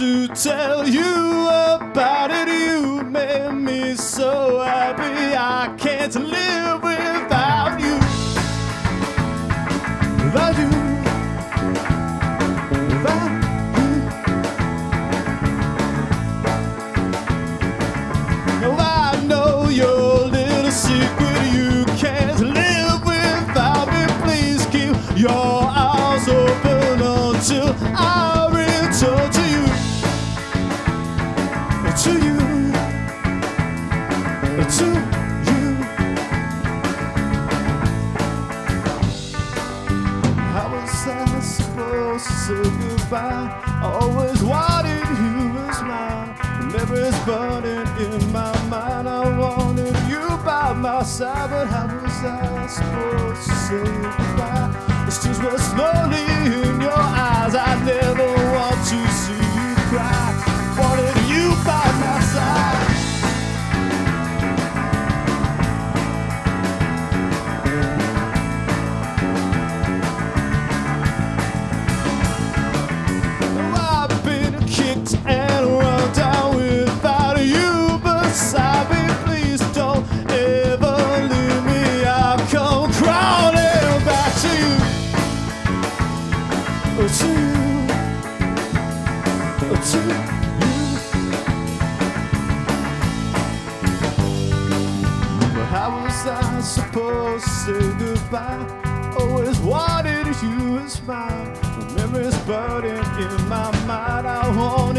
to tell you about it. You made me so happy. I can't live without you. Without you. To you. To you. How was I supposed to say goodbye? I always wanted you as mine. Memories burning in my mind. I wanted you by my side, but how was I supposed to say goodbye? It's tears were slowly burning in my mind. I wanted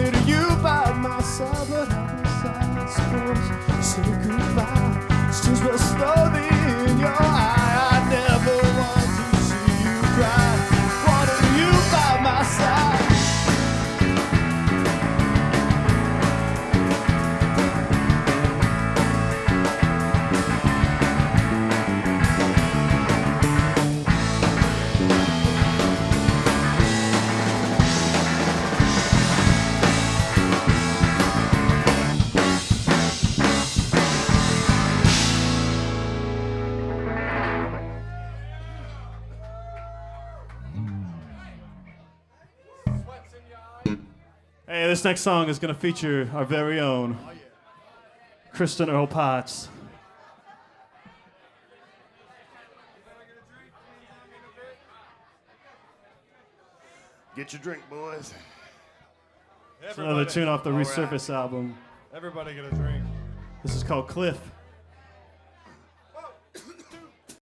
Hey, this next song is going to feature our very own Kristen Earl Potts. Get your drink, boys. It's another tune off the All right. Resurface album. Everybody get a drink. This is called Cliff.